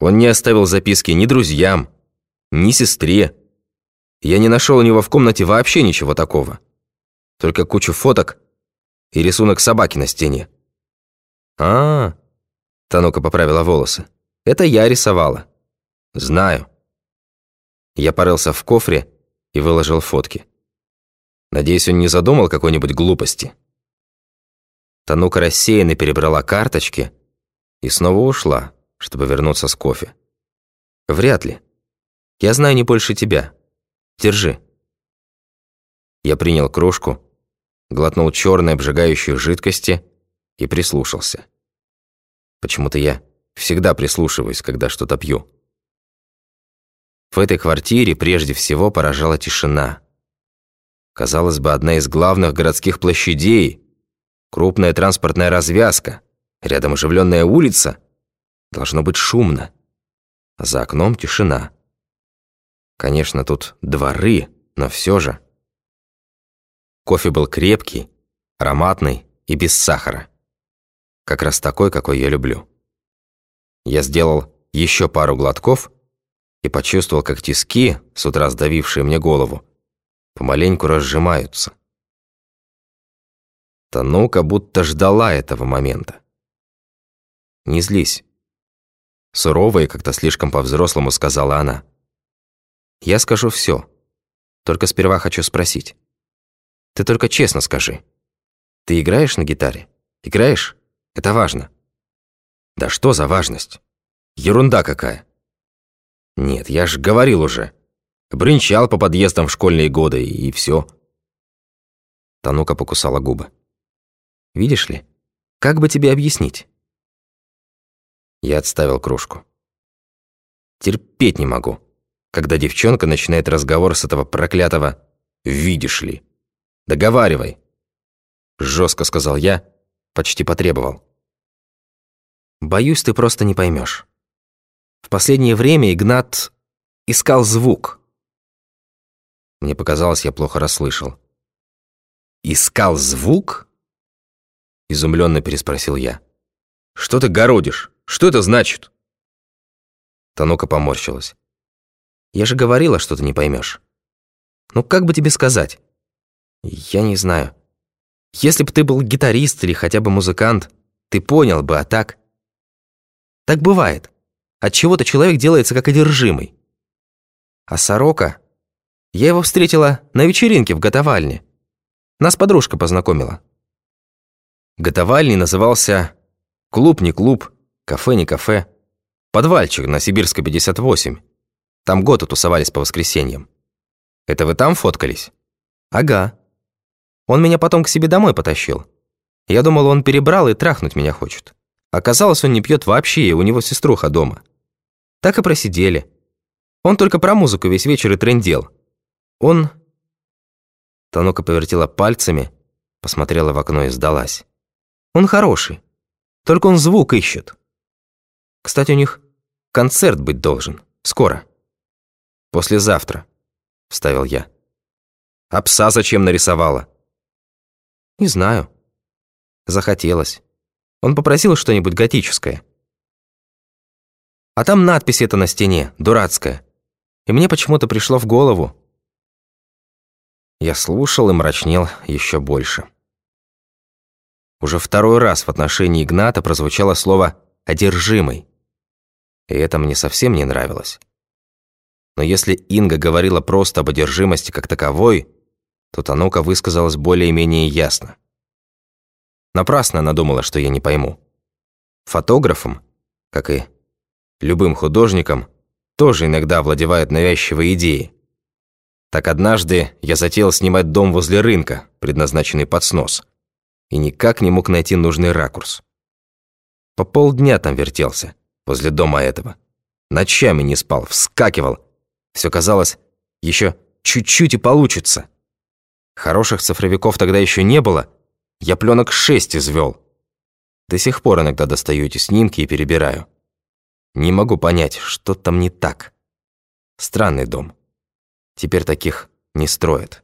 Он не оставил записки ни друзьям, ни сестре. Я не нашел у него в комнате вообще ничего такого. Только кучу фоток и рисунок собаки на стене. а, -а, -а Танука поправила волосы. «Это я рисовала». «Знаю». Я порылся в кофре и выложил фотки. Надеюсь, он не задумал какой-нибудь глупости. Танука рассеянно перебрала карточки и снова ушла, чтобы вернуться с кофе. «Вряд ли. Я знаю не больше тебя. Держи». Я принял кружку, глотнул черной обжигающей жидкости и прислушался. Почему-то я всегда прислушиваюсь, когда что-то пью. В этой квартире прежде всего поражала тишина. Казалось бы, одна из главных городских площадей, крупная транспортная развязка, рядом оживленная улица. Должно быть шумно. За окном тишина. Конечно, тут дворы, но все же. Кофе был крепкий, ароматный и без сахара. Как раз такой, какой я люблю. Я сделал еще пару глотков и почувствовал, как тиски, с утра сдавившие мне голову, помаленьку разжимаются. Танука будто ждала этого момента. «Не злись». Сурово и как-то слишком по-взрослому сказала она. «Я скажу все. Только сперва хочу спросить. Ты только честно скажи. Ты играешь на гитаре? Играешь? Это важно». «Да что за важность? Ерунда какая!» «Нет, я ж говорил уже. Брынчал по подъездам в школьные годы, и все. Танука покусала губы. «Видишь ли, как бы тебе объяснить?» Я отставил кружку. Терпеть не могу, когда девчонка начинает разговор с этого проклятого «видишь ли». «Договаривай», — жестко сказал я, почти потребовал. «Боюсь, ты просто не поймешь. В последнее время Игнат искал звук, мне показалось, я плохо расслышал. «Искал звук?» Изумленно переспросил я. «Что ты городишь? Что это значит?» Танука поморщилась. «Я же говорила, что ты не поймешь. Ну как бы тебе сказать? Я не знаю. Если бы ты был гитарист или хотя бы музыкант, ты понял бы, а так... Так бывает. От чего-то человек делается как одержимый. А сорока я его встретила на вечеринке в готовальне. Нас подружка познакомила. Готовальней назывался «Клуб не клуб, кафе не кафе». Подвальчик на Сибирской 58. Там годы тусовались по воскресеньям. Это вы там фоткались? Ага. Он меня потом к себе домой потащил. Я думал, он перебрал и трахнуть меня хочет. Оказалось, он не пьет вообще, и у него сеструха дома. Так и просидели. Он только про музыку весь вечер и трендел. Он...» Танука повертела пальцами, посмотрела в окно и сдалась. «Он хороший, только он звук ищет. Кстати, у них концерт быть должен. Скоро. Послезавтра», — вставил я. «А пса зачем нарисовала?» «Не знаю. Захотелось. Он попросил что-нибудь готическое. А там надпись эта на стене, дурацкая. И мне почему-то пришло в голову, я слушал и мрачнел еще больше. Уже второй раз в отношении Игната прозвучало слово «одержимый». И это мне совсем не нравилось. Но если Инга говорила просто об одержимости как таковой, то Танука высказалась более-менее ясно. Напрасно она думала, что я не пойму. Фотографом, как и любым художником, тоже иногда овладевают навязчивые идеи. Так однажды я затеял снимать дом возле рынка, предназначенный под снос, и никак не мог найти нужный ракурс. По полдня там вертелся, возле дома этого. Ночами не спал, вскакивал. Все казалось, еще чуть-чуть и получится. Хороших цифровиков тогда еще не было, я пленок шесть извел. До сих пор иногда достаю эти снимки и перебираю. Не могу понять, что там не так. Странный дом. Теперь таких не строят.